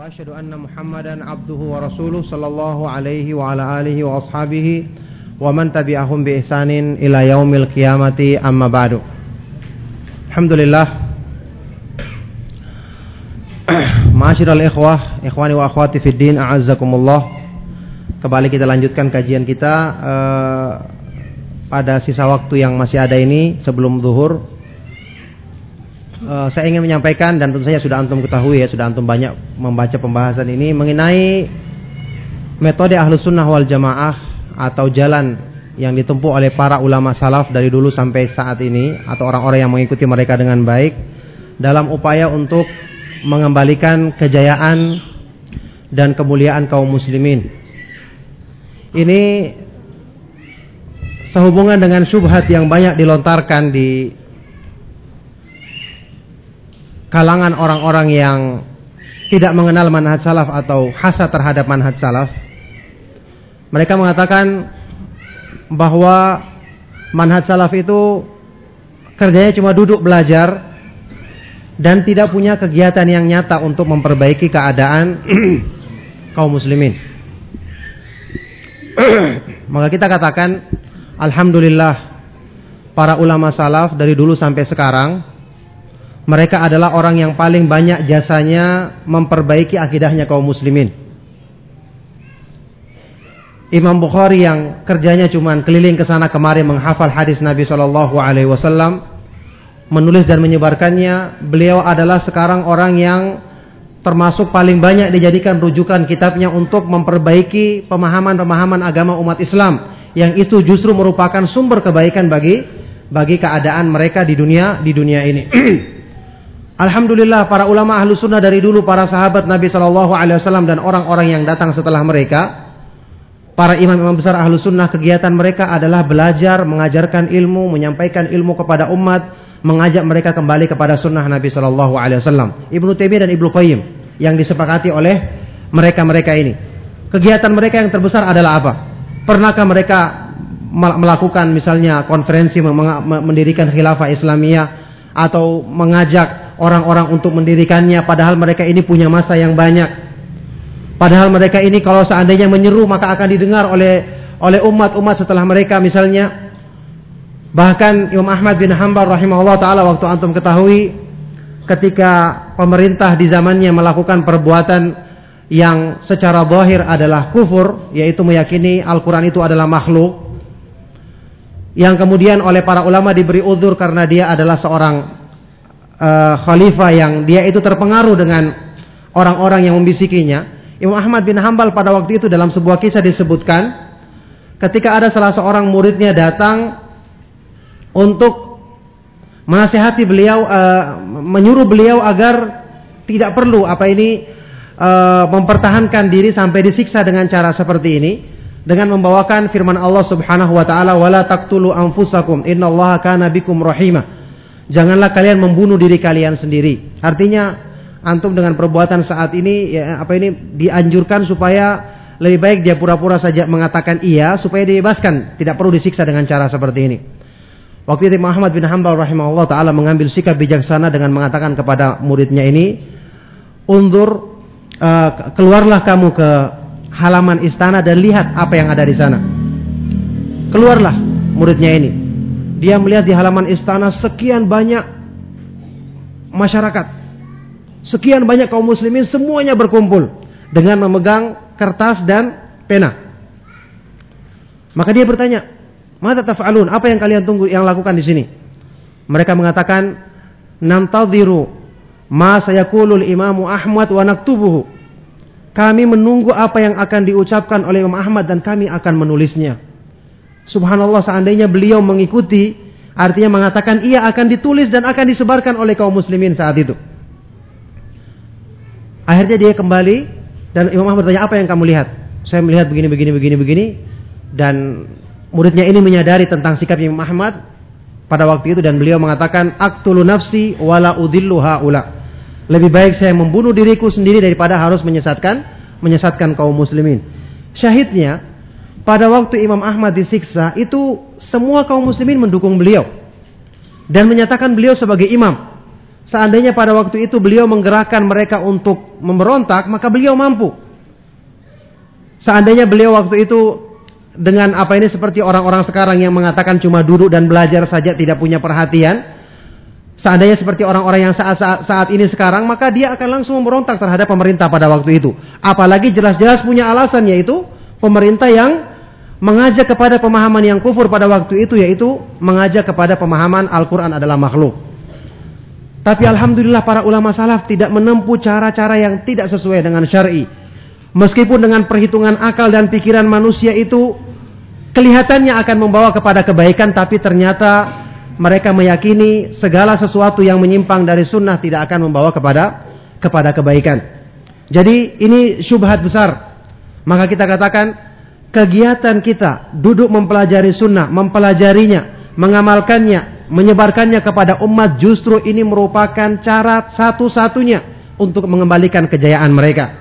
وأشهد أن محمدا عبده ورسوله صلى الله عليه وعلى آله وأصحابه ومن تبعهم بإحسان إلى يوم القيامة أما بعد الحمد لله Ma'asyiral ikhwah, ikhwani wa akhwati fid din, a'azzakumullah. Kembali kita lanjutkan kajian kita uh, pada sisa waktu yang masih ada ini sebelum zuhur. Uh, saya ingin menyampaikan dan tentu saja sudah antum ketahui ya, sudah antum banyak membaca pembahasan ini mengenai metode ahlus sunnah wal jamaah atau jalan yang ditempuh oleh para ulama salaf dari dulu sampai saat ini atau orang-orang yang mengikuti mereka dengan baik dalam upaya untuk mengembalikan kejayaan dan kemuliaan kaum muslimin. Ini sehubungan dengan syubhat yang banyak dilontarkan di kalangan orang-orang yang tidak mengenal manhaj salaf atau hasad terhadap manhaj salaf. Mereka mengatakan bahwa manhaj salaf itu kerjanya cuma duduk belajar dan tidak punya kegiatan yang nyata untuk memperbaiki keadaan kaum muslimin. Maka kita katakan alhamdulillah para ulama salaf dari dulu sampai sekarang mereka adalah orang yang paling banyak jasanya memperbaiki akidahnya kaum muslimin. Imam Bukhari yang kerjanya cuma keliling ke sana kemari menghafal hadis Nabi Shallallahu alaihi wasallam menulis dan menyebarkannya. Beliau adalah sekarang orang yang termasuk paling banyak dijadikan rujukan kitabnya untuk memperbaiki pemahaman-pemahaman agama umat Islam yang itu justru merupakan sumber kebaikan bagi bagi keadaan mereka di dunia di dunia ini. Alhamdulillah para ulama ahlu sunnah dari dulu para sahabat Nabi Shallallahu Alaihi Wasallam dan orang-orang yang datang setelah mereka para imam-imam besar ahlu sunnah kegiatan mereka adalah belajar mengajarkan ilmu menyampaikan ilmu kepada umat mengajak mereka kembali kepada sunnah Nabi Shallallahu Alaihi Wasallam. Ibnu Taimiyah dan Ibnu Qayyim yang disepakati oleh mereka-mereka ini. Kegiatan mereka yang terbesar adalah apa? Pernahkah mereka melakukan misalnya konferensi mendirikan khilafah Islamiyah atau mengajak orang-orang untuk mendirikannya padahal mereka ini punya masa yang banyak. Padahal mereka ini kalau seandainya menyeru maka akan didengar oleh oleh umat-umat setelah mereka misalnya Bahkan Imam Ahmad bin Hanbal rahimahullah taala waktu antum ketahui ketika pemerintah di zamannya melakukan perbuatan yang secara zahir adalah kufur yaitu meyakini Al-Qur'an itu adalah makhluk yang kemudian oleh para ulama diberi uzur karena dia adalah seorang uh, khalifah yang dia itu terpengaruh dengan orang-orang yang membisikinya. Imam Ahmad bin Hanbal pada waktu itu dalam sebuah kisah disebutkan ketika ada salah seorang muridnya datang untuk menasihati beliau uh, menyuruh beliau agar tidak perlu apa ini uh, mempertahankan diri sampai disiksa dengan cara seperti ini dengan membawakan firman Allah Subhanahu wa taala wala taqtulu anfusakum innallaha kana bikum rahimah. Janganlah kalian membunuh diri kalian sendiri. Artinya antum dengan perbuatan saat ini ya, apa ini dianjurkan supaya lebih baik dia pura-pura saja mengatakan iya supaya dibebaskan, tidak perlu disiksa dengan cara seperti ini. Waktu itu Muhammad bin Hanbal rahimahullah taala mengambil sikap bijaksana dengan mengatakan kepada muridnya ini, "Undur uh, keluarlah kamu ke halaman istana dan lihat apa yang ada di sana." Keluarlah muridnya ini. Dia melihat di halaman istana sekian banyak masyarakat. Sekian banyak kaum muslimin semuanya berkumpul dengan memegang kertas dan pena. Maka dia bertanya, Mata taf'alun? Apa yang kalian tunggu yang lakukan di sini? Mereka mengatakan, "Nantadhiru ma sayaqulul Imam Ahmad wa naktubuhu." Kami menunggu apa yang akan diucapkan oleh Imam Ahmad dan kami akan menulisnya. Subhanallah seandainya beliau mengikuti artinya mengatakan ia akan ditulis dan akan disebarkan oleh kaum muslimin saat itu. Akhirnya dia kembali dan Imam Ahmad bertanya apa yang kamu lihat? Saya melihat begini begini begini begini dan muridnya ini menyadari tentang sikap Imam Ahmad pada waktu itu dan beliau mengatakan aktulu nafsi wala udillu haula. Lebih baik saya membunuh diriku sendiri daripada harus menyesatkan menyesatkan kaum muslimin. Syahidnya pada waktu Imam Ahmad disiksa itu semua kaum muslimin mendukung beliau dan menyatakan beliau sebagai imam. seandainya pada waktu itu beliau menggerakkan mereka untuk memberontak, maka beliau mampu. Seandainya beliau waktu itu dengan apa ini seperti orang-orang sekarang yang mengatakan cuma duduk dan belajar saja tidak punya perhatian, Seandainya seperti orang-orang yang saat, saat saat ini sekarang, maka dia akan langsung memberontak terhadap pemerintah pada waktu itu. Apalagi jelas-jelas punya alasan yaitu pemerintah yang mengajak kepada pemahaman yang kufur pada waktu itu yaitu mengajak kepada pemahaman Al-Qur'an adalah makhluk. Tapi alhamdulillah para ulama salaf tidak menempuh cara-cara yang tidak sesuai dengan syar'i. Meskipun dengan perhitungan akal dan pikiran manusia itu kelihatannya akan membawa kepada kebaikan tapi ternyata mereka meyakini segala sesuatu yang menyimpang dari sunnah tidak akan membawa kepada kepada kebaikan. Jadi ini syubhat besar. Maka kita katakan kegiatan kita duduk mempelajari sunnah, mempelajarinya, mengamalkannya, menyebarkannya kepada umat justru ini merupakan cara satu-satunya untuk mengembalikan kejayaan mereka.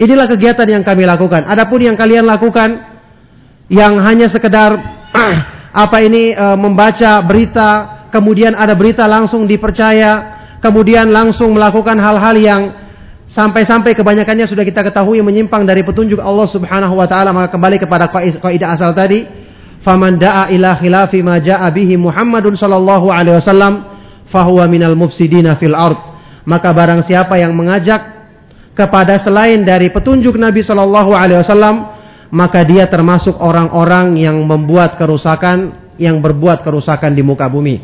Inilah kegiatan yang kami lakukan. Adapun yang kalian lakukan yang hanya sekedar apa ini e, membaca berita, kemudian ada berita langsung dipercaya, kemudian langsung melakukan hal-hal yang sampai-sampai kebanyakannya sudah kita ketahui menyimpang dari petunjuk Allah Subhanahu wa taala maka kembali kepada kaidah asal tadi faman da'a ila khilafi ma ja'a bihi Muhammadun sallallahu alaihi wasallam fahuwa minal mufsidina fil ard maka barang siapa yang mengajak kepada selain dari petunjuk Nabi sallallahu alaihi wasallam maka dia termasuk orang-orang yang membuat kerusakan, yang berbuat kerusakan di muka bumi.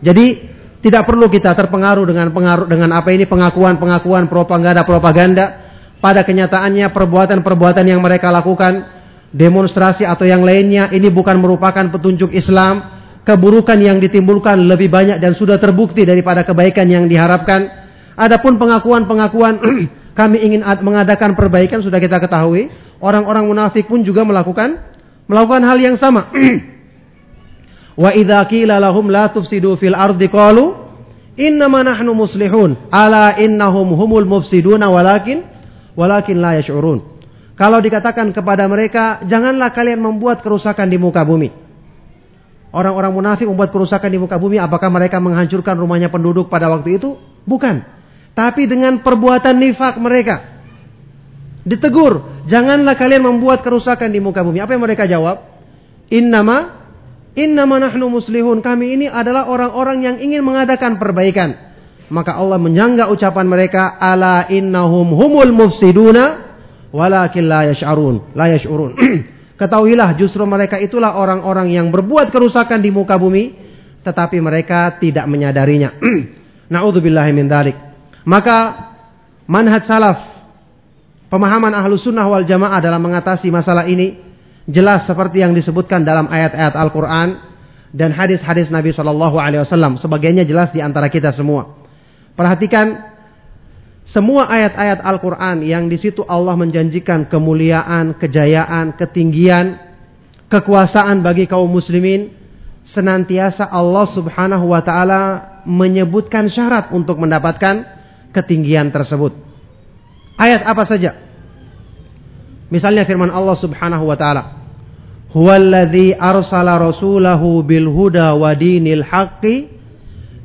Jadi tidak perlu kita terpengaruh dengan pengaruh dengan apa ini pengakuan-pengakuan propaganda-propaganda. Pada kenyataannya perbuatan-perbuatan yang mereka lakukan, demonstrasi atau yang lainnya ini bukan merupakan petunjuk Islam. Keburukan yang ditimbulkan lebih banyak dan sudah terbukti daripada kebaikan yang diharapkan. Adapun pengakuan-pengakuan kami ingin mengadakan perbaikan sudah kita ketahui orang-orang munafik pun juga melakukan melakukan hal yang sama. Wa idza qila lahum la tufsidu fil ardi qalu innama nahnu muslihun ala innahum humul mufsiduna walakin walakin la yash'urun. Kalau dikatakan kepada mereka, janganlah kalian membuat kerusakan di muka bumi. Orang-orang munafik membuat kerusakan di muka bumi, apakah mereka menghancurkan rumahnya penduduk pada waktu itu? Bukan. Tapi dengan perbuatan nifak mereka. Ditegur, janganlah kalian membuat kerusakan di muka bumi. Apa yang mereka jawab? Innama innama nahnu muslihun. Kami ini adalah orang-orang yang ingin mengadakan perbaikan. Maka Allah menyangga ucapan mereka, ala innahum humul mufsiduna walakin la yash'urun. La yash'urun. Ketahuilah justru mereka itulah orang-orang yang berbuat kerusakan di muka bumi tetapi mereka tidak menyadarinya. Nauzubillahi min dzalik. Maka manhaj salaf Pemahaman ahlu sunnah wal jamaah dalam mengatasi masalah ini jelas seperti yang disebutkan dalam ayat-ayat Al-Quran dan hadis-hadis Nabi Shallallahu Alaihi Wasallam. Sebagainya jelas di antara kita semua. Perhatikan semua ayat-ayat Al-Quran yang di situ Allah menjanjikan kemuliaan, kejayaan, ketinggian, kekuasaan bagi kaum muslimin, senantiasa Allah Subhanahu wa taala menyebutkan syarat untuk mendapatkan ketinggian tersebut. Ayat apa saja? Misalnya firman Allah Subhanahu wa taala, "Huwallazi arsala rasulahu bil huda wa dinil haqqi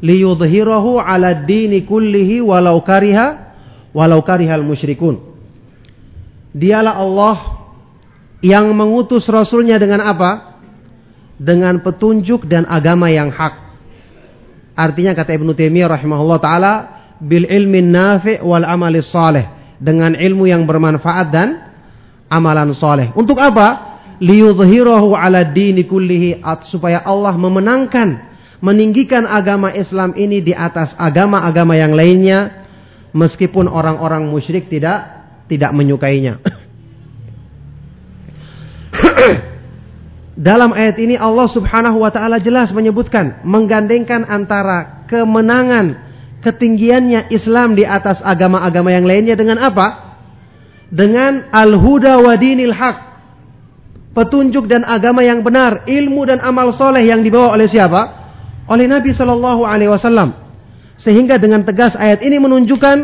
liyudhhirahu 'ala dini kullihi walau kariha walau karihal musyrikun." Dialah Allah yang mengutus rasulnya dengan apa? Dengan petunjuk dan agama yang hak. Artinya kata Ibnu Taimiyah rahimahullah taala bil ilmin nafi' wal amalis saleh dengan ilmu yang bermanfaat dan amalan soleh. Untuk apa? Liyudhhirahu ala dini kullihi supaya Allah memenangkan, meninggikan agama Islam ini di atas agama-agama yang lainnya meskipun orang-orang musyrik tidak tidak menyukainya. Dalam ayat ini Allah Subhanahu wa taala jelas menyebutkan menggandengkan antara kemenangan ketinggiannya Islam di atas agama-agama yang lainnya dengan apa? dengan al-huda wa dinil haq. Petunjuk dan agama yang benar, ilmu dan amal soleh yang dibawa oleh siapa? Oleh Nabi Shallallahu Alaihi Wasallam. Sehingga dengan tegas ayat ini menunjukkan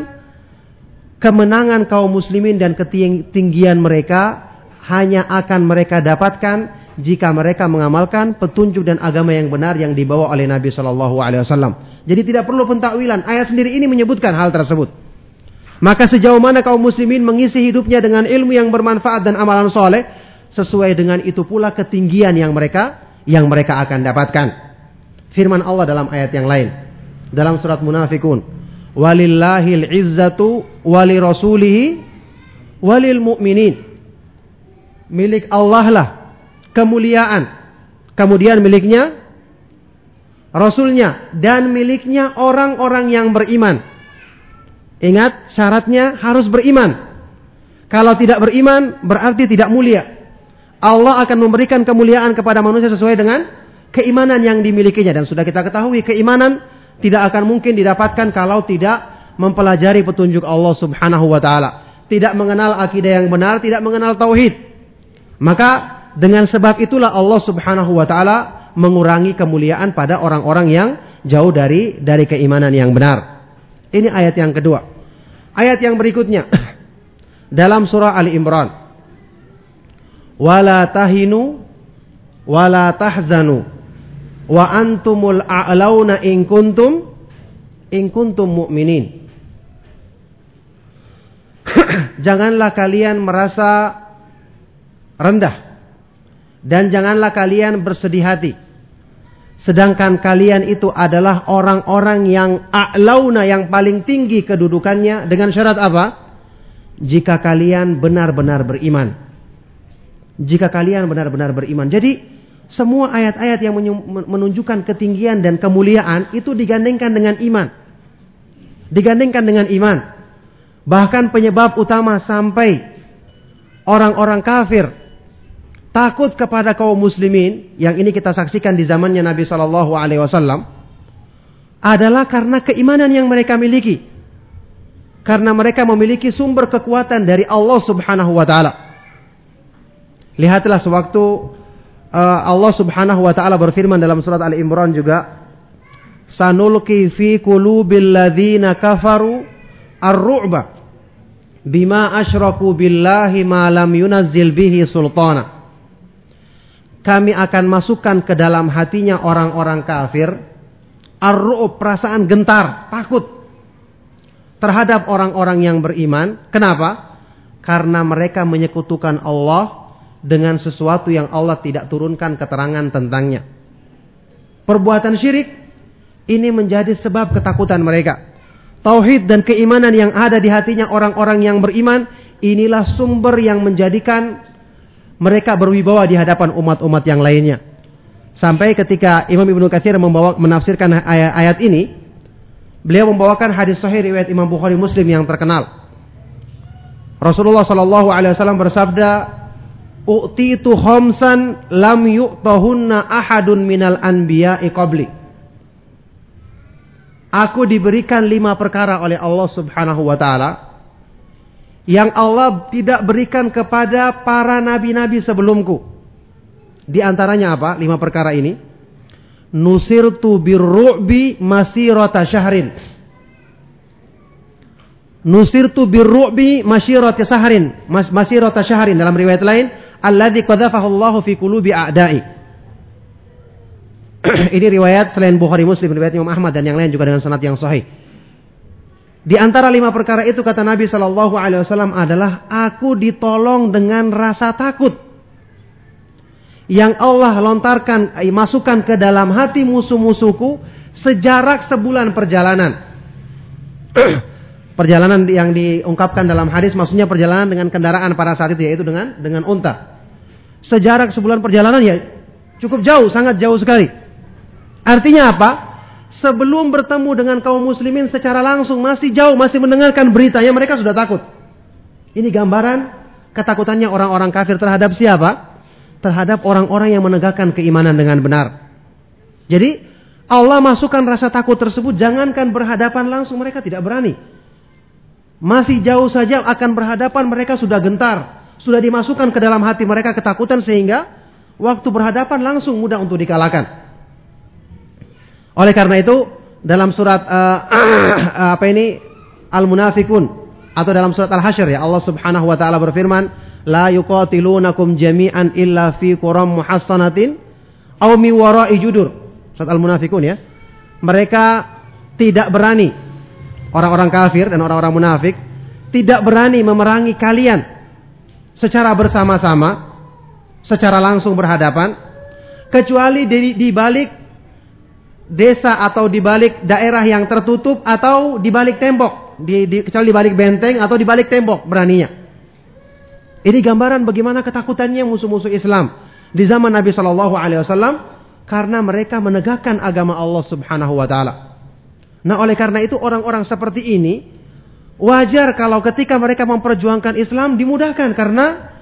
kemenangan kaum muslimin dan ketinggian mereka hanya akan mereka dapatkan jika mereka mengamalkan petunjuk dan agama yang benar yang dibawa oleh Nabi Shallallahu Alaihi Wasallam. Jadi tidak perlu pentakwilan. Ayat sendiri ini menyebutkan hal tersebut. Maka sejauh mana kaum muslimin mengisi hidupnya dengan ilmu yang bermanfaat dan amalan soleh, sesuai dengan itu pula ketinggian yang mereka yang mereka akan dapatkan. Firman Allah dalam ayat yang lain dalam surat Munafikun, "Walillahil izzatu wali rasulihi walil mu'minin." Milik Allah lah kemuliaan. Kemudian miliknya Rasulnya dan miliknya orang-orang yang beriman. Ingat syaratnya harus beriman. Kalau tidak beriman berarti tidak mulia. Allah akan memberikan kemuliaan kepada manusia sesuai dengan keimanan yang dimilikinya dan sudah kita ketahui keimanan tidak akan mungkin didapatkan kalau tidak mempelajari petunjuk Allah Subhanahu wa taala, tidak mengenal akidah yang benar, tidak mengenal tauhid. Maka dengan sebab itulah Allah Subhanahu wa taala mengurangi kemuliaan pada orang-orang yang jauh dari dari keimanan yang benar. Ini ayat yang kedua. Ayat yang berikutnya dalam surah Ali Imran. Wala tahinu wala tahzanu wa antumul a'launa in kuntum in kuntum mu'minin. Janganlah kalian merasa rendah dan janganlah kalian bersedih hati. Sedangkan kalian itu adalah orang-orang yang a'launa yang paling tinggi kedudukannya dengan syarat apa? Jika kalian benar-benar beriman. Jika kalian benar-benar beriman. Jadi semua ayat-ayat yang menunjukkan ketinggian dan kemuliaan itu digandengkan dengan iman. Digandengkan dengan iman. Bahkan penyebab utama sampai orang-orang kafir takut kepada kaum muslimin yang ini kita saksikan di zamannya Nabi Shallallahu Alaihi Wasallam adalah karena keimanan yang mereka miliki karena mereka memiliki sumber kekuatan dari Allah Subhanahu Wa Taala lihatlah sewaktu uh, Allah Subhanahu Wa Taala berfirman dalam surat Al Imran juga sanulki fi qulubil ladzina kafaru ar-ru'ba bima asyraku billahi ma lam yunazzil bihi sultana kami akan masukkan ke dalam hatinya orang-orang kafir ar perasaan gentar, takut terhadap orang-orang yang beriman. Kenapa? Karena mereka menyekutukan Allah dengan sesuatu yang Allah tidak turunkan keterangan tentangnya. Perbuatan syirik ini menjadi sebab ketakutan mereka. Tauhid dan keimanan yang ada di hatinya orang-orang yang beriman inilah sumber yang menjadikan mereka berwibawa di hadapan umat-umat yang lainnya. Sampai ketika Imam Ibnu Katsir membawa menafsirkan ayat, ayat ini, beliau membawakan hadis sahih riwayat Imam Bukhari Muslim yang terkenal. Rasulullah Shallallahu alaihi wasallam bersabda, "U'titu khamsan lam yu'tahunna ahadun minal anbiya'i qabli." Aku diberikan lima perkara oleh Allah Subhanahu wa taala yang Allah tidak berikan kepada para nabi-nabi sebelumku. Di antaranya apa? Lima perkara ini. Nusirtu birru'bi masirata syahrin. Nusirtu birru'bi masirata syahrin. Mas, masirata syahrin. Dalam riwayat lain. Alladhi qadhafahu Allahu fi kulubi a'da'i. ini riwayat selain Bukhari Muslim, riwayat Imam Ahmad dan yang lain juga dengan sanad yang sahih. Di antara lima perkara itu kata Nabi Shallallahu Alaihi Wasallam adalah aku ditolong dengan rasa takut yang Allah lontarkan eh, masukkan ke dalam hati musuh-musuhku sejarak sebulan perjalanan. perjalanan yang diungkapkan dalam hadis maksudnya perjalanan dengan kendaraan pada saat itu yaitu dengan dengan unta. Sejarak sebulan perjalanan ya cukup jauh, sangat jauh sekali. Artinya apa? sebelum bertemu dengan kaum muslimin secara langsung masih jauh masih mendengarkan beritanya mereka sudah takut. Ini gambaran ketakutannya orang-orang kafir terhadap siapa? Terhadap orang-orang yang menegakkan keimanan dengan benar. Jadi Allah masukkan rasa takut tersebut jangankan berhadapan langsung mereka tidak berani. Masih jauh saja akan berhadapan mereka sudah gentar, sudah dimasukkan ke dalam hati mereka ketakutan sehingga waktu berhadapan langsung mudah untuk dikalahkan. Oleh karena itu dalam surat uh, apa ini Al-Munafikun atau dalam surat Al-Hasyr ya Allah Subhanahu wa taala berfirman, la yuqatilunakum jami'an illa fi quram muhassanatin aw mi wara'i judur. Surat Al-Munafikun ya. Mereka tidak berani orang-orang kafir dan orang-orang munafik tidak berani memerangi kalian secara bersama-sama, secara langsung berhadapan, kecuali di, di balik desa atau di balik daerah yang tertutup atau di balik tembok, di, di, kecuali di balik benteng atau di balik tembok beraninya. Ini gambaran bagaimana ketakutannya musuh-musuh Islam di zaman Nabi Shallallahu Alaihi Wasallam karena mereka menegakkan agama Allah Subhanahu Wa Taala. Nah, oleh karena itu orang-orang seperti ini wajar kalau ketika mereka memperjuangkan Islam dimudahkan karena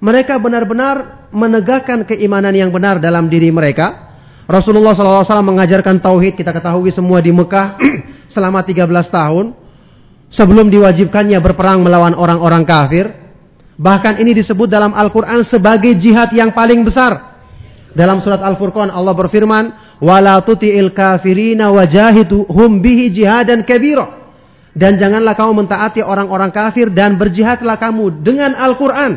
mereka benar-benar menegakkan keimanan yang benar dalam diri mereka. Rasulullah SAW mengajarkan tauhid kita ketahui semua di Mekah selama 13 tahun sebelum diwajibkannya berperang melawan orang-orang kafir. Bahkan ini disebut dalam Al-Quran sebagai jihad yang paling besar. Dalam surat Al-Furqan Allah berfirman, "Wala tuti'il kafirina wajahidu hum bihi jihadan kabira." Dan janganlah kamu mentaati orang-orang kafir dan berjihadlah kamu dengan Al-Quran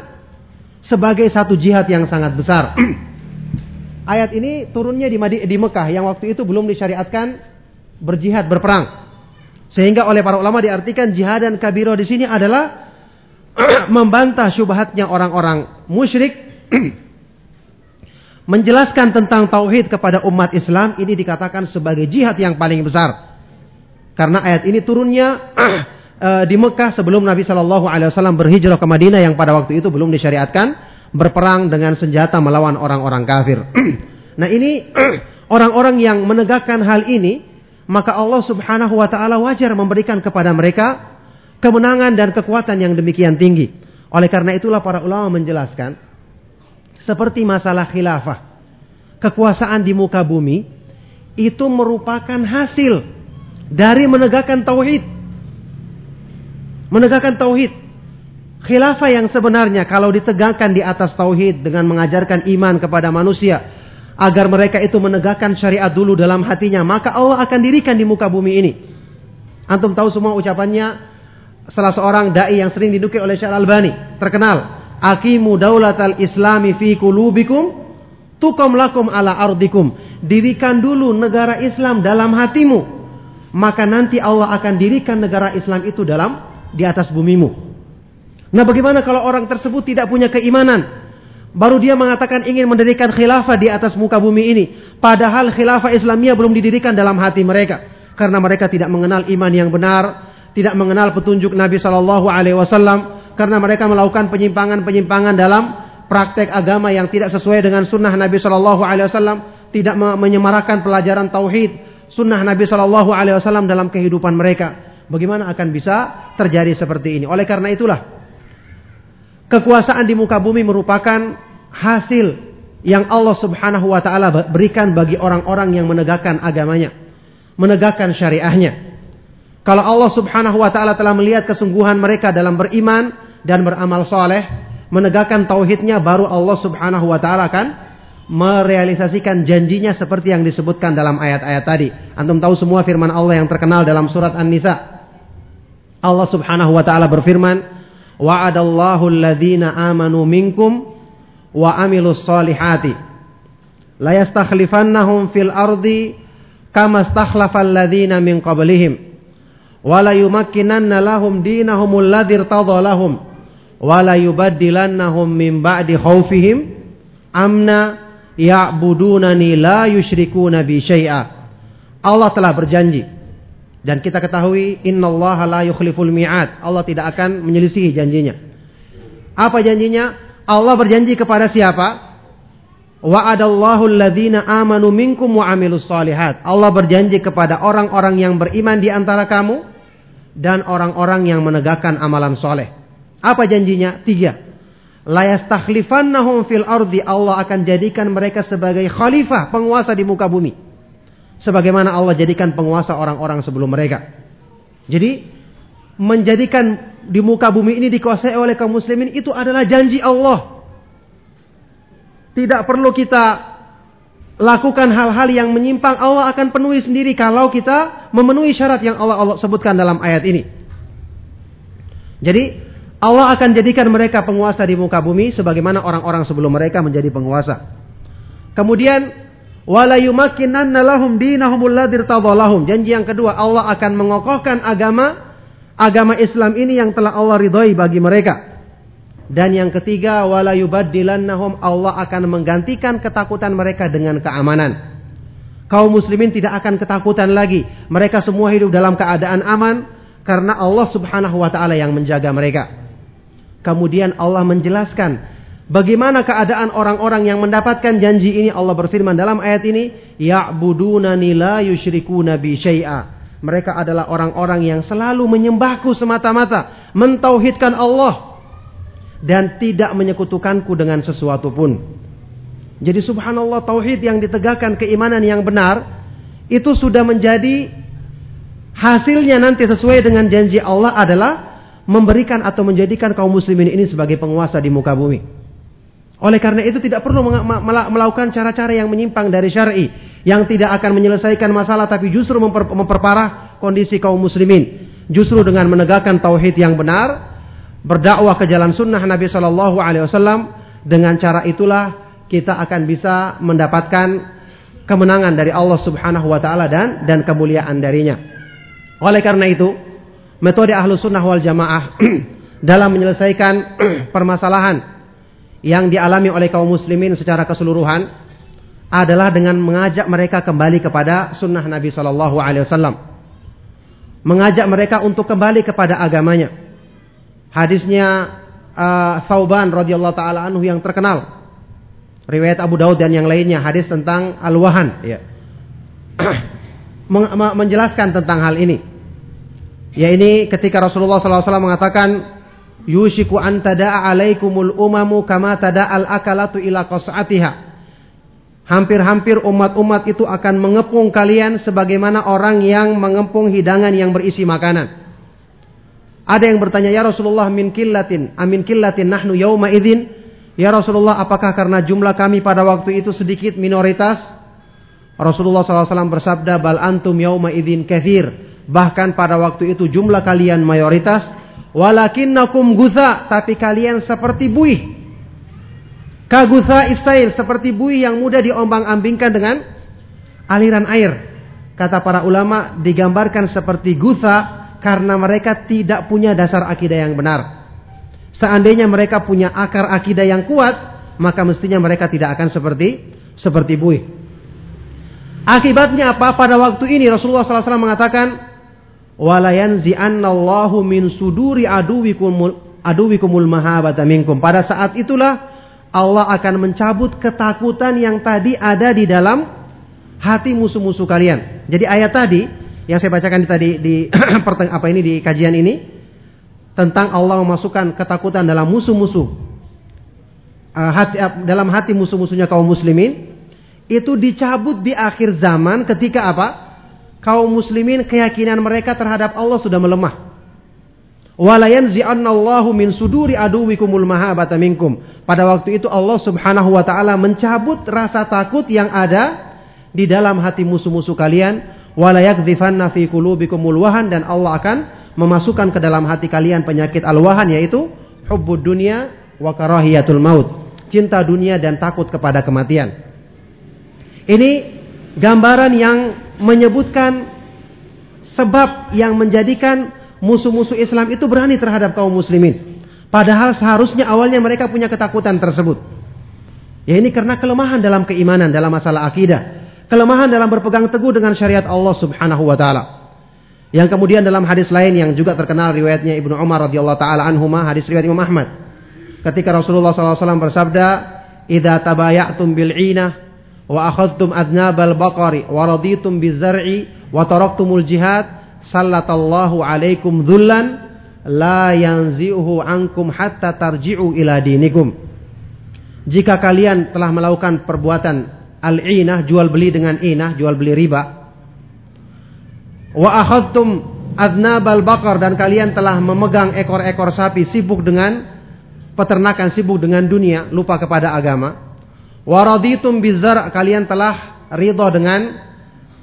sebagai satu jihad yang sangat besar. Ayat ini turunnya di, Madi, di Mekah yang waktu itu belum disyariatkan berjihad berperang. Sehingga oleh para ulama diartikan jihad dan kabiro di sini adalah membantah syubhatnya orang-orang musyrik menjelaskan tentang tauhid kepada umat Islam ini dikatakan sebagai jihad yang paling besar. Karena ayat ini turunnya uh, di Mekah sebelum Nabi Shallallahu Alaihi Wasallam berhijrah ke Madinah yang pada waktu itu belum disyariatkan berperang dengan senjata melawan orang-orang kafir. nah ini orang-orang yang menegakkan hal ini maka Allah Subhanahu Wa Taala wajar memberikan kepada mereka kemenangan dan kekuatan yang demikian tinggi. Oleh karena itulah para ulama menjelaskan seperti masalah khilafah, kekuasaan di muka bumi itu merupakan hasil dari menegakkan tauhid. Menegakkan tauhid. Khilafah yang sebenarnya kalau ditegakkan di atas tauhid dengan mengajarkan iman kepada manusia agar mereka itu menegakkan syariat dulu dalam hatinya, maka Allah akan dirikan di muka bumi ini. Antum tahu semua ucapannya salah seorang dai yang sering didukung oleh Syekh Al-Albani, terkenal, "Aqimu daulatal islami fi qulubikum tukum lakum ala ardikum." Dirikan dulu negara Islam dalam hatimu, maka nanti Allah akan dirikan negara Islam itu dalam di atas bumimu. Nah, bagaimana kalau orang tersebut tidak punya keimanan? Baru dia mengatakan ingin mendirikan khilafah di atas muka bumi ini, padahal khilafah Islamiyah belum didirikan dalam hati mereka karena mereka tidak mengenal iman yang benar, tidak mengenal petunjuk Nabi Shallallahu Alaihi Wasallam karena mereka melakukan penyimpangan-penyimpangan dalam praktek agama yang tidak sesuai dengan sunnah Nabi Shallallahu Alaihi Wasallam, tidak menyemarakan pelajaran tauhid, sunnah Nabi Shallallahu Alaihi Wasallam dalam kehidupan mereka. Bagaimana akan bisa terjadi seperti ini? Oleh karena itulah kekuasaan di muka bumi merupakan hasil yang Allah Subhanahu wa taala berikan bagi orang-orang yang menegakkan agamanya, menegakkan syariahnya. Kalau Allah Subhanahu wa taala telah melihat kesungguhan mereka dalam beriman dan beramal soleh, menegakkan tauhidnya, baru Allah Subhanahu wa taala akan merealisasikan janjinya seperti yang disebutkan dalam ayat-ayat tadi. Antum tahu semua firman Allah yang terkenal dalam surat An-Nisa. Allah Subhanahu wa taala berfirman, "Wa'adallahu alladhina amanu minkum wa amilus solihati la yastakhlifannahum fil ardi kama stakhlafal ladzina min qablihim." wala yumakkinanna lahum dinahum alladhi irtadha lahum wala yubaddilannahum min ba'di khaufihim amna ya'budunani la yusyrikuna bi syai'a Allah telah berjanji dan kita ketahui innallaha la yukhliful mi'ad Allah tidak akan menyelisihi janjinya apa janjinya Allah berjanji kepada siapa Wa'adallahu alladhina amanu minkum wa amilus salihat. Allah berjanji kepada orang-orang yang beriman di antara kamu dan orang-orang yang menegakkan amalan soleh. Apa janjinya? Tiga. Layastakhlifannahum fil ardi. Allah akan jadikan mereka sebagai khalifah, penguasa di muka bumi. Sebagaimana Allah jadikan penguasa orang-orang sebelum mereka. Jadi, menjadikan di muka bumi ini dikuasai oleh kaum muslimin itu adalah janji Allah. Tidak perlu kita lakukan hal-hal yang menyimpang, Allah akan penuhi sendiri kalau kita memenuhi syarat yang Allah, Allah sebutkan dalam ayat ini. Jadi Allah akan jadikan mereka penguasa di muka bumi sebagaimana orang-orang sebelum mereka menjadi penguasa. Kemudian lahum dinahumul ladzi Janji yang kedua Allah akan mengokohkan agama agama Islam ini yang telah Allah ridhoi bagi mereka. Dan yang ketiga wala Allah akan menggantikan ketakutan mereka dengan keamanan. Kaum muslimin tidak akan ketakutan lagi. Mereka semua hidup dalam keadaan aman karena Allah Subhanahu wa taala yang menjaga mereka. Kemudian Allah menjelaskan bagaimana keadaan orang-orang yang mendapatkan janji ini. Allah berfirman dalam ayat ini, "Ya'budunani la yusyrikuna bi syai'a." Mereka adalah orang-orang yang selalu menyembahku semata-mata, mentauhidkan Allah dan tidak menyekutukanku dengan sesuatu pun. Jadi subhanallah tauhid yang ditegakkan keimanan yang benar itu sudah menjadi hasilnya nanti sesuai dengan janji Allah adalah memberikan atau menjadikan kaum muslimin ini sebagai penguasa di muka bumi. Oleh karena itu tidak perlu melakukan cara-cara yang menyimpang dari syar'i yang tidak akan menyelesaikan masalah tapi justru memper memperparah kondisi kaum muslimin. Justru dengan menegakkan tauhid yang benar, berdakwah ke jalan sunnah Nabi Shallallahu Alaihi Wasallam dengan cara itulah kita akan bisa mendapatkan kemenangan dari Allah Subhanahu Wa Taala dan dan kemuliaan darinya. Oleh karena itu, metode ahlu sunnah wal jamaah dalam menyelesaikan permasalahan yang dialami oleh kaum muslimin secara keseluruhan adalah dengan mengajak mereka kembali kepada sunnah Nabi Shallallahu Alaihi Wasallam, mengajak mereka untuk kembali kepada agamanya. Hadisnya uh, Thauban radhiyallahu taala anhu yang terkenal, riwayat Abu Daud dan yang lainnya, hadis tentang al-wahan, ya. menjelaskan tentang hal ini. Ya ini ketika Rasulullah SAW mengatakan yushiku an tada'a alaikumul umamu kama tada'al akalatu ila qas'atiha. Hampir-hampir umat-umat itu akan mengepung kalian sebagaimana orang yang mengepung hidangan yang berisi makanan. Ada yang bertanya, "Ya Rasulullah min killatin, amin killatin nahnu yauma idzin?" Ya Rasulullah, apakah karena jumlah kami pada waktu itu sedikit minoritas? Rasulullah SAW bersabda, "Bal antum yauma idzin katsir." Bahkan pada waktu itu jumlah kalian mayoritas. Walakinnakum gutha. Tapi kalian seperti buih. Kagutha isail. Seperti buih yang mudah diombang-ambingkan dengan aliran air. Kata para ulama digambarkan seperti gutha. Karena mereka tidak punya dasar akidah yang benar. Seandainya mereka punya akar akidah yang kuat. Maka mestinya mereka tidak akan seperti seperti buih. Akibatnya apa? Pada waktu ini Rasulullah SAW mengatakan walayanzi'annallahu min suduri aduwikum aduwikumul mahabata minkum. Pada saat itulah Allah akan mencabut ketakutan yang tadi ada di dalam hati musuh-musuh kalian. Jadi ayat tadi yang saya bacakan tadi di apa ini di kajian ini tentang Allah memasukkan ketakutan dalam musuh-musuh uh, hati uh, dalam hati musuh-musuhnya kaum muslimin itu dicabut di akhir zaman ketika apa? Kaum muslimin keyakinan mereka terhadap Allah sudah melemah. Walayanzi'annallahu min suduri aduwikumul mahabata minkum. Pada waktu itu Allah Subhanahu wa taala mencabut rasa takut yang ada di dalam hati musuh-musuh kalian, walayakdzifanna fi qulubikumul wahan dan Allah akan memasukkan ke dalam hati kalian penyakit al-wahan yaitu hubbud dunya wa karahiyatul maut. Cinta dunia dan takut kepada kematian. Ini gambaran yang menyebutkan sebab yang menjadikan musuh-musuh Islam itu berani terhadap kaum muslimin. Padahal seharusnya awalnya mereka punya ketakutan tersebut. Ya ini karena kelemahan dalam keimanan, dalam masalah akidah. Kelemahan dalam berpegang teguh dengan syariat Allah subhanahu wa ta'ala. Yang kemudian dalam hadis lain yang juga terkenal riwayatnya Ibnu Umar radhiyallahu taala anhuma hadis riwayat Imam Ahmad. Ketika Rasulullah SAW bersabda, "Idza tabayatum bil 'inah wa akhadtum adnabal baqari wa raditum bizar'i wa taraktumul jihad sallatallahu alaikum dhullan la yanzi'uhu ankum hatta tarji'u ila dinikum. Jika kalian telah melakukan perbuatan al-inah jual beli dengan inah jual beli riba. Wa akhadtum adnabal baqar dan kalian telah memegang ekor-ekor sapi sibuk dengan peternakan sibuk dengan dunia lupa kepada agama Waraditum bizar kalian telah ridho dengan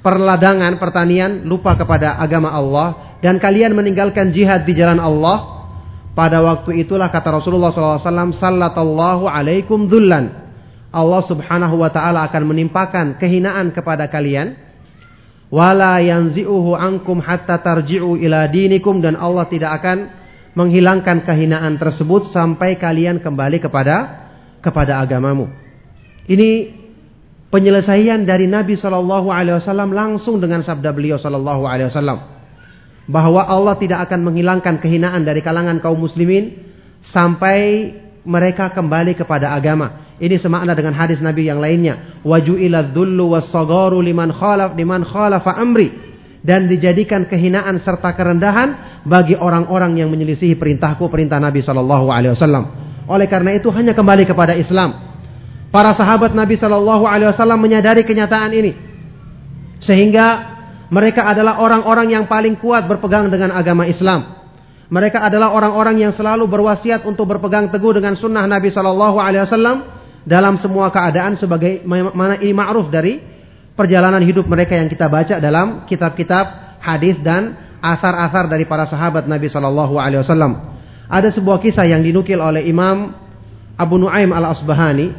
perladangan pertanian lupa kepada agama Allah dan kalian meninggalkan jihad di jalan Allah Pada waktu itulah kata Rasulullah SAW, Sallallahu alaikum dhullan. Allah subhanahu wa ta'ala akan menimpakan kehinaan kepada kalian. Wala yanzi'uhu ankum hatta tarji'u ila dinikum. Dan Allah tidak akan menghilangkan kehinaan tersebut sampai kalian kembali kepada kepada agamamu. Ini penyelesaian dari Nabi Shallallahu Alaihi Wasallam langsung dengan sabda beliau Shallallahu Alaihi Wasallam bahwa Allah tidak akan menghilangkan kehinaan dari kalangan kaum muslimin sampai mereka kembali kepada agama. Ini semakna dengan hadis Nabi yang lainnya. Waju'ila dhullu was-sagaru liman khalaf liman khalafa amri dan dijadikan kehinaan serta kerendahan bagi orang-orang yang menyelisihi perintahku perintah Nabi sallallahu alaihi wasallam. Oleh karena itu hanya kembali kepada Islam. Para sahabat Nabi sallallahu alaihi wasallam menyadari kenyataan ini. Sehingga mereka adalah orang-orang yang paling kuat berpegang dengan agama Islam. Mereka adalah orang-orang yang selalu berwasiat untuk berpegang teguh dengan sunnah Nabi Shallallahu Alaihi Wasallam dalam semua keadaan sebagai mana ini ma'ruf dari perjalanan hidup mereka yang kita baca dalam kitab-kitab hadis dan asar-asar dari para sahabat Nabi Shallallahu Alaihi Wasallam. Ada sebuah kisah yang dinukil oleh Imam Abu Nuaim al Asbahani,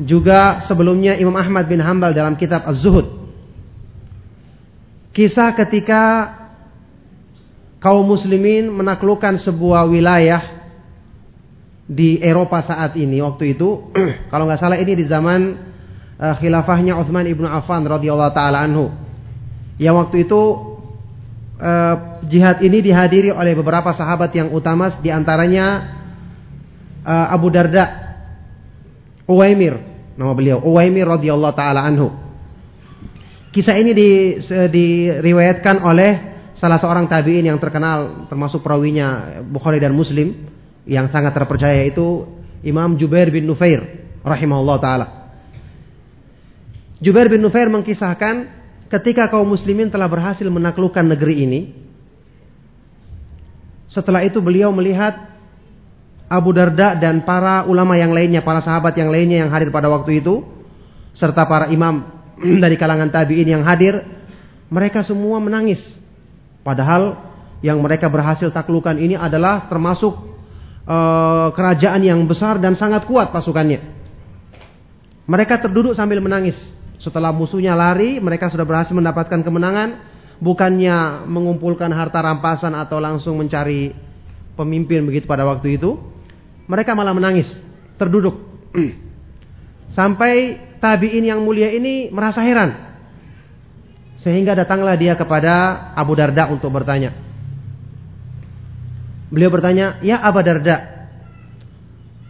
juga sebelumnya Imam Ahmad bin Hambal dalam kitab Az-Zuhud. Kisah ketika kaum muslimin menaklukkan sebuah wilayah di Eropa saat ini waktu itu kalau nggak salah ini di zaman uh, khilafahnya Uthman ibnu Affan radhiyallahu taala anhu. Yang waktu itu uh, jihad ini dihadiri oleh beberapa sahabat yang utama di antaranya uh, Abu Darda Uwaimir nama beliau Uwaimir radhiyallahu taala anhu Kisah ini di, diriwayatkan oleh salah seorang tabi'in yang terkenal termasuk perawinya Bukhari dan Muslim yang sangat terpercaya itu Imam Jubair bin Nufair rahimahullah taala. Jubair bin Nufair mengkisahkan ketika kaum muslimin telah berhasil menaklukkan negeri ini setelah itu beliau melihat Abu Darda dan para ulama yang lainnya, para sahabat yang lainnya yang hadir pada waktu itu serta para imam dari kalangan tabi'in yang hadir, mereka semua menangis. Padahal yang mereka berhasil taklukan ini adalah termasuk uh, kerajaan yang besar dan sangat kuat pasukannya. Mereka terduduk sambil menangis. Setelah musuhnya lari, mereka sudah berhasil mendapatkan kemenangan. Bukannya mengumpulkan harta rampasan atau langsung mencari pemimpin begitu pada waktu itu. Mereka malah menangis, terduduk. Sampai tabi'in yang mulia ini merasa heran. Sehingga datanglah dia kepada Abu Darda untuk bertanya. Beliau bertanya, "Ya Abu Darda,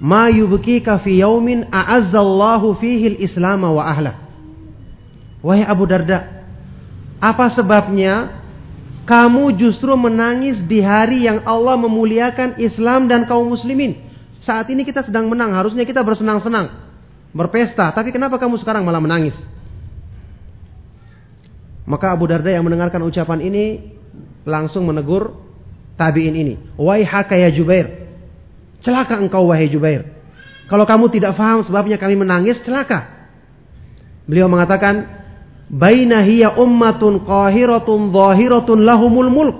ma yubkika fi yaumin a'azzallahu fihi al-islam wa ahla?" Wahai Abu Darda, apa sebabnya kamu justru menangis di hari yang Allah memuliakan Islam dan kaum muslimin? Saat ini kita sedang menang, harusnya kita bersenang-senang berpesta, tapi kenapa kamu sekarang malah menangis? Maka Abu Darda yang mendengarkan ucapan ini langsung menegur tabi'in ini. Waihaka ya Jubair. Celaka engkau wahai Jubair. Kalau kamu tidak faham sebabnya kami menangis, celaka. Beliau mengatakan, Baina hiya ummatun qahiratun zahiratun lahumul mulk.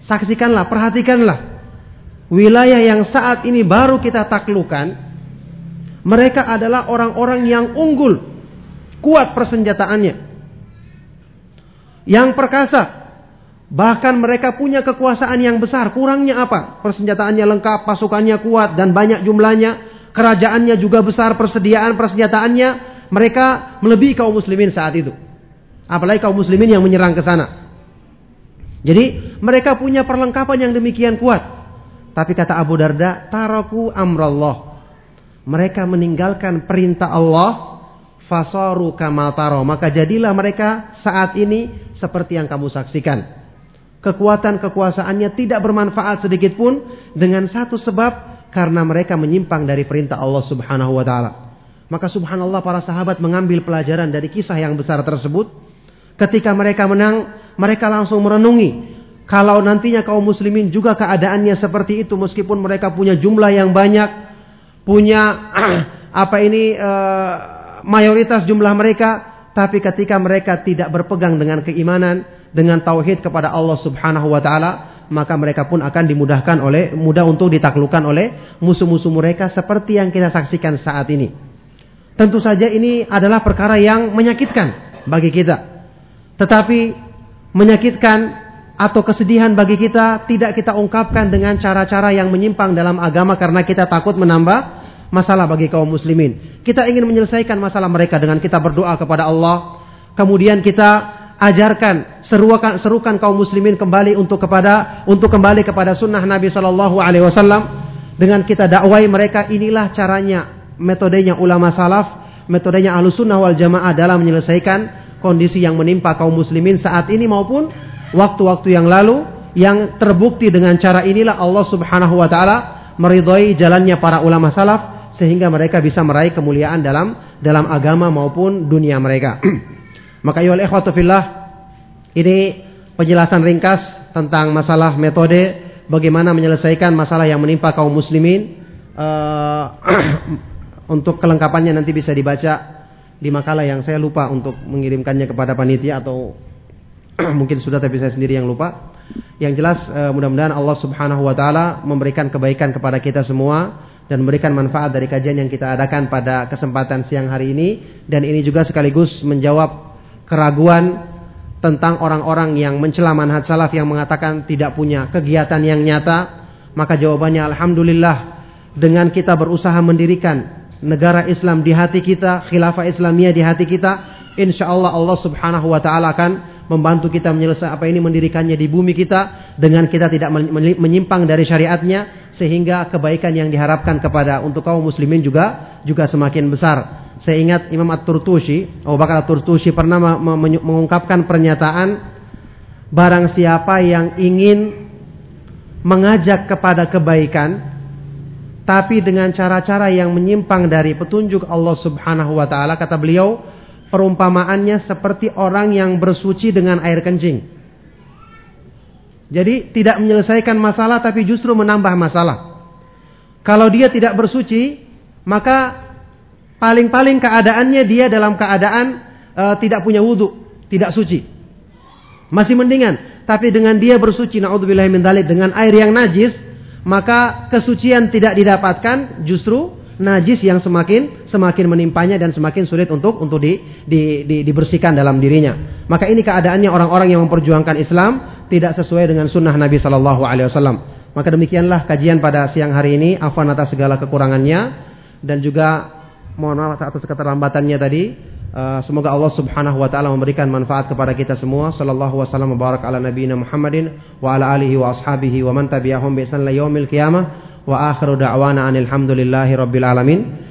Saksikanlah, perhatikanlah. Wilayah yang saat ini baru kita taklukan, mereka adalah orang-orang yang unggul, kuat persenjataannya, yang perkasa. Bahkan mereka punya kekuasaan yang besar. Kurangnya apa? Persenjataannya lengkap, pasukannya kuat dan banyak jumlahnya. Kerajaannya juga besar, persediaan persenjataannya. Mereka melebihi kaum muslimin saat itu. Apalagi kaum muslimin yang menyerang ke sana. Jadi mereka punya perlengkapan yang demikian kuat. Tapi kata Abu Darda, taraku amrallah. Mereka meninggalkan perintah Allah fasaru kamataro maka jadilah mereka saat ini seperti yang kamu saksikan. Kekuatan kekuasaannya tidak bermanfaat sedikit pun dengan satu sebab karena mereka menyimpang dari perintah Allah Subhanahu wa taala. Maka subhanallah para sahabat mengambil pelajaran dari kisah yang besar tersebut. Ketika mereka menang mereka langsung merenungi kalau nantinya kaum muslimin juga keadaannya seperti itu meskipun mereka punya jumlah yang banyak punya apa ini uh, mayoritas jumlah mereka, tapi ketika mereka tidak berpegang dengan keimanan, dengan tauhid kepada Allah Subhanahu wa taala, maka mereka pun akan dimudahkan oleh mudah untuk ditaklukkan oleh musuh-musuh mereka seperti yang kita saksikan saat ini. Tentu saja ini adalah perkara yang menyakitkan bagi kita. Tetapi menyakitkan atau kesedihan bagi kita tidak kita ungkapkan dengan cara-cara yang menyimpang dalam agama karena kita takut menambah masalah bagi kaum muslimin. Kita ingin menyelesaikan masalah mereka dengan kita berdoa kepada Allah. Kemudian kita ajarkan, serukan, serukan kaum muslimin kembali untuk kepada untuk kembali kepada sunnah Nabi Shallallahu Alaihi Wasallam dengan kita dakwai mereka inilah caranya metodenya ulama salaf metodenya ahlu sunnah wal jamaah dalam menyelesaikan kondisi yang menimpa kaum muslimin saat ini maupun waktu-waktu yang lalu yang terbukti dengan cara inilah Allah subhanahu wa ta'ala meridhoi jalannya para ulama salaf sehingga mereka bisa meraih kemuliaan dalam dalam agama maupun dunia mereka. Maka ya ikhwatu fillah ini penjelasan ringkas tentang masalah metode bagaimana menyelesaikan masalah yang menimpa kaum muslimin. Uh, untuk kelengkapannya nanti bisa dibaca di makalah yang saya lupa untuk mengirimkannya kepada panitia atau mungkin sudah tapi saya sendiri yang lupa. Yang jelas uh, mudah-mudahan Allah Subhanahu wa taala memberikan kebaikan kepada kita semua dan memberikan manfaat dari kajian yang kita adakan pada kesempatan siang hari ini dan ini juga sekaligus menjawab keraguan tentang orang-orang yang mencela manhaj salaf yang mengatakan tidak punya kegiatan yang nyata, maka jawabannya alhamdulillah dengan kita berusaha mendirikan negara Islam di hati kita, khilafah Islamiyah di hati kita, insya Allah Allah Subhanahu wa taala akan membantu kita menyelesaikan apa ini mendirikannya di bumi kita dengan kita tidak menyimpang dari syariatnya sehingga kebaikan yang diharapkan kepada untuk kaum muslimin juga juga semakin besar. Saya ingat Imam At-Turtusi, Abu Bakar At-Turtusi pernah mengungkapkan pernyataan barang siapa yang ingin mengajak kepada kebaikan tapi dengan cara-cara yang menyimpang dari petunjuk Allah Subhanahu wa taala kata beliau perumpamaannya seperti orang yang bersuci dengan air kencing. Jadi tidak menyelesaikan masalah tapi justru menambah masalah. Kalau dia tidak bersuci, maka Paling-paling keadaannya dia dalam keadaan uh, tidak punya wudhu, tidak suci. Masih mendingan. Tapi dengan dia bersuci, naudzubillah min dalik, dengan air yang najis, maka kesucian tidak didapatkan, justru najis yang semakin semakin menimpanya dan semakin sulit untuk untuk di, di, di, dibersihkan dalam dirinya. Maka ini keadaannya orang-orang yang memperjuangkan Islam tidak sesuai dengan sunnah Nabi Shallallahu Alaihi Wasallam. Maka demikianlah kajian pada siang hari ini. Afwan atas segala kekurangannya dan juga mohon maaf atas keterlambatannya tadi. Uh, semoga Allah Subhanahu wa taala memberikan manfaat kepada kita semua. Sallallahu wasallam barak ala nabiyina Muhammadin wa ala alihi wa ashabihi wa man tabi'ahum bi ihsan yaumil qiyamah wa akhiru da'wana anil hamdulillahi rabbil alamin.